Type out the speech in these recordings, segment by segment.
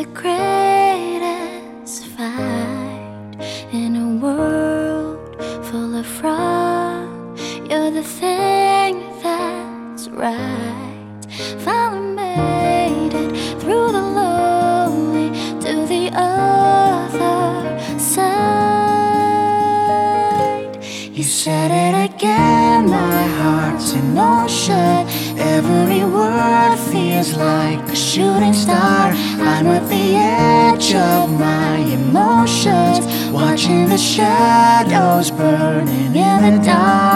the greatest fight in a world full of fraud. You're the thing that's right. Finally made it through the lonely to the other side. You said it again, my heart's in motion. Every word feels like a shooting star. I emotions, watching the shadows burning in the dark.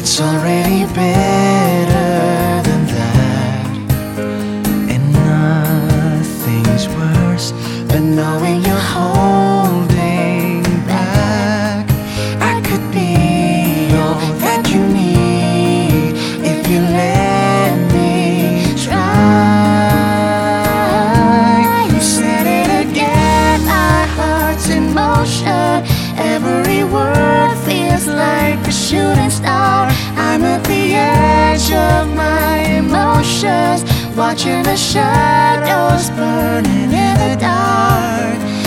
It's already better. watching the shadows burning in the dark.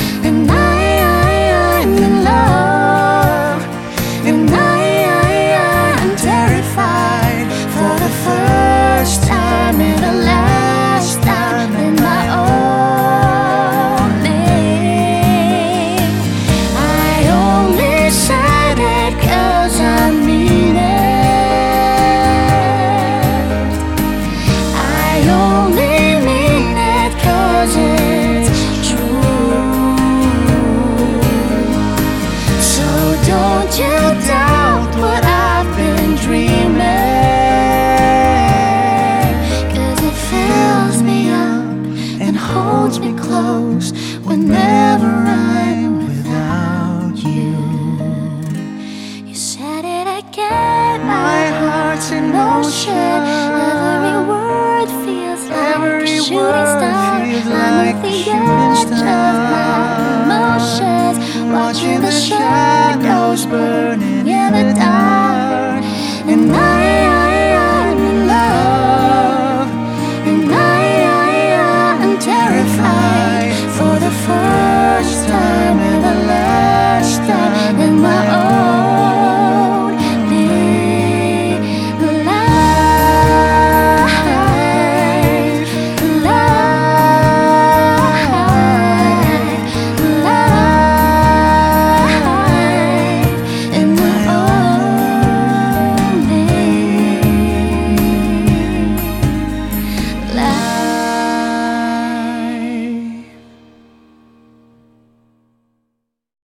whenever I'm without you. You said it again, my heart's in motion. Every word feels like a shooting star. I'm at the edge my emotions, watching the shadows burning in the dark.